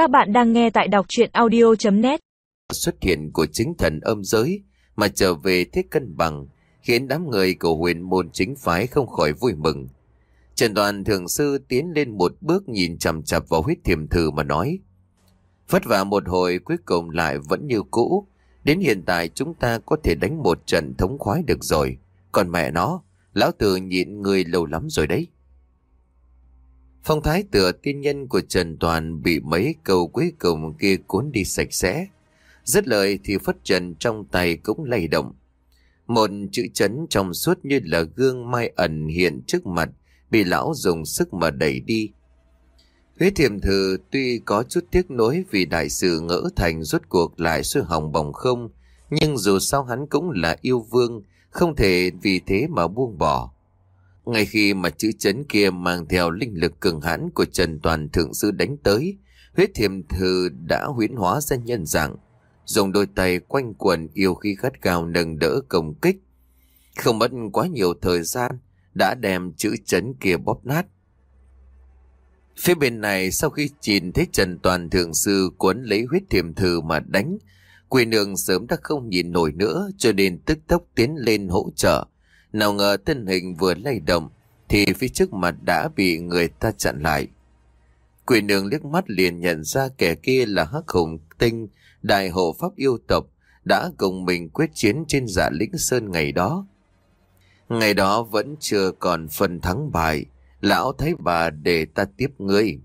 Các bạn đang nghe tại đọc chuyện audio.net Xuất hiện của chính thần âm giới mà trở về thế cân bằng khiến đám người của huyền môn chính phái không khỏi vui mừng. Trần đoàn thượng sư tiến lên một bước nhìn chằm chặp vào huyết thiềm thử mà nói Vất vả một hồi cuối cùng lại vẫn như cũ. Đến hiện tại chúng ta có thể đánh một trận thống khoái được rồi. Còn mẹ nó, lão tử nhịn người lâu lắm rồi đấy. Phong thái tựa tiên nhân của Trần Toàn bị mấy câu cuối cùng kia cuốn đi sạch sẽ. Rất lời thì phất trần trong tay cũng lay động. Một chữ chấn trong suốt như là gương mai ẩn hiện trước mặt, bị lão dùng sức mà đẩy đi. Huyết thiềm thử tuy có chút tiếc nối vì đại sự ngỡ thành rốt cuộc lại sư hỏng bồng không, nhưng dù sao hắn cũng là yêu vương, không thể vì thế mà buông bỏ. Ngay khi mà chữ chấn kia mang theo linh lực cường hãn của Trần Toàn Thượng Sư đánh tới, huyết thiềm thư đã huyễn hóa ra nhân dạng, dùng đôi tay quanh quần yêu khí gắt gào nâng đỡ công kích. Không mất quá nhiều thời gian, đã đem chữ chấn kia bóp nát. Phía bên này sau khi nhìn thấy Trần Toàn Thượng Sư cuốn lấy huyết thiềm thư mà đánh, quỳ nương sớm đã không nhìn nổi nữa cho nên tức tốc tiến lên hỗ trợ. Nào ngờ thân hình vừa lay động thì phía trước mặt đã bị người ta chặn lại. Quỷ nương liếc mắt liền nhận ra kẻ kia là hắc hùng tinh, đại hộ pháp yêu tộc, đã cùng mình quyết chiến trên dạ lĩnh sơn ngày đó. Ngày đó vẫn chưa còn phần thắng bại, lão thấy bà để ta tiếp ngươi.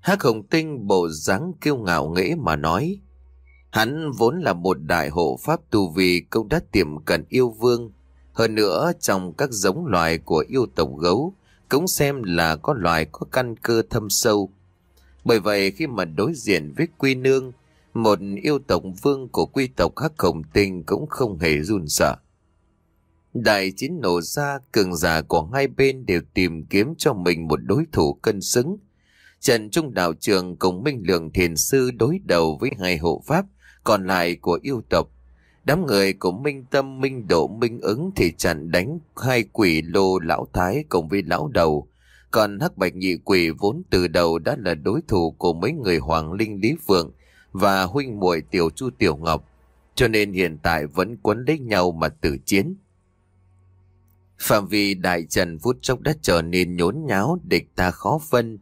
Hắc hồng tinh bộ dáng kiêu ngạo nghễ mà nói. Hắn vốn là một đại hộ pháp tu vì công đã tiềm cận yêu vương, hơn nữa trong các giống loài của yêu tộc gấu cũng xem là có loài có căn cơ thâm sâu. Bởi vậy khi mà đối diện với quy nương, một yêu tộc vương của quy tộc hắc khổng tinh cũng không hề run sợ. Đại chiến nổ ra, cường giả của hai bên đều tìm kiếm cho mình một đối thủ cân xứng. Trần Trung Đạo Trường cùng Minh Lượng Thiền Sư đối đầu với hai hộ pháp còn lại của yêu tộc Đám người của Minh Tâm, Minh Độ, Minh ứng thì chặn đánh hai quỷ lô lão thái cùng với lão đầu. Còn hắc bạch nhị quỷ vốn từ đầu đã là đối thủ của mấy người Hoàng Linh Lý Phượng và huynh muội Tiểu Chu Tiểu Ngọc. Cho nên hiện tại vẫn quấn lấy nhau mà tử chiến. Phạm vi đại trần phút chốc đã trở nên nhốn nháo địch ta khó phân.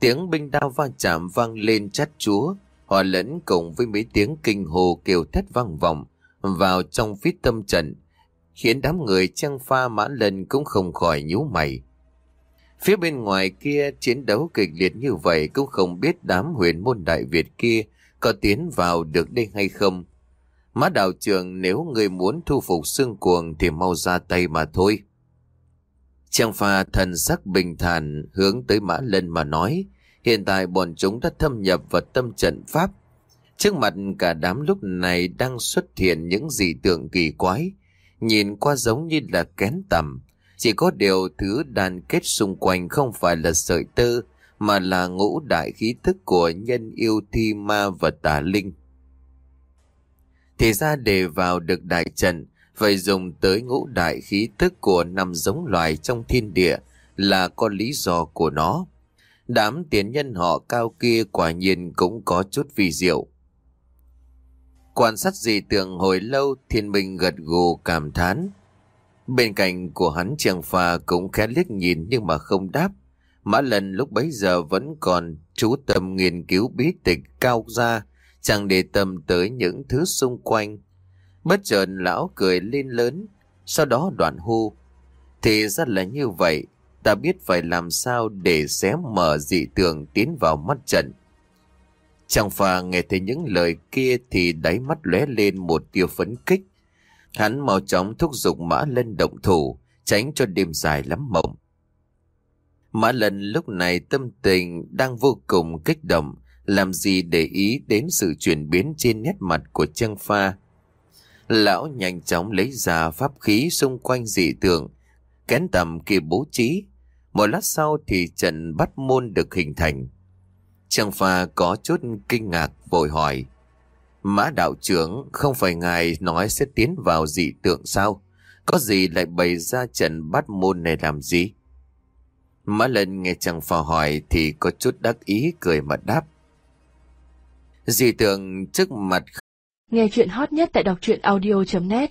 Tiếng binh đao va chạm vang lên chát chúa, hòa lẫn cùng với mấy tiếng kinh hồ kêu thét vang vọng vào trong phía tâm trận, khiến đám người trang pha mã lần cũng không khỏi nhíu mày. Phía bên ngoài kia chiến đấu kịch liệt như vậy cũng không biết đám huyền môn đại Việt kia có tiến vào được đây hay không. Mã đạo trường nếu người muốn thu phục xương cuồng thì mau ra tay mà thôi. Trang pha thần sắc bình thản hướng tới mã lân mà nói, hiện tại bọn chúng đã thâm nhập vào tâm trận pháp, Trước mặt cả đám lúc này đang xuất hiện những dị tượng kỳ quái, nhìn qua giống như là kén tầm. Chỉ có điều thứ đàn kết xung quanh không phải là sợi tơ, mà là ngũ đại khí thức của nhân yêu thi ma và tà linh. Thì ra để vào được đại trận, phải dùng tới ngũ đại khí thức của năm giống loài trong thiên địa là có lý do của nó. Đám tiến nhân họ cao kia quả nhiên cũng có chút vi diệu. Quan sát dị tường hồi lâu thiên minh gật gù cảm thán. Bên cạnh của hắn chàng phà cũng khẽ liếc nhìn nhưng mà không đáp. Mã lần lúc bấy giờ vẫn còn chú tâm nghiên cứu bí tịch cao ra, chẳng để tâm tới những thứ xung quanh. Bất chợt lão cười lên lớn, sau đó đoạn hô. Thì ra là như vậy, ta biết phải làm sao để xé mở dị tường tiến vào mắt trận. Chàng phà nghe thấy những lời kia thì đáy mắt lóe lên một tia phấn kích. Hắn mau chóng thúc giục mã lân động thủ, tránh cho đêm dài lắm mộng. Mã lân lúc này tâm tình đang vô cùng kích động, làm gì để ý đến sự chuyển biến trên nét mặt của Trang Pha. Lão nhanh chóng lấy ra pháp khí xung quanh dị tượng, kén tầm kia bố trí. Một lát sau thì trận bắt môn được hình thành. Trang pha có chút kinh ngạc vội hỏi. Mã đạo trưởng không phải ngài nói sẽ tiến vào dị tượng sao? Có gì lại bày ra trận bắt môn này làm gì? Mã lần nghe Trang pha hỏi thì có chút đắc ý cười mà đáp. Dị tượng trước mặt Nghe chuyện hot nhất tại đọc truyện audio.net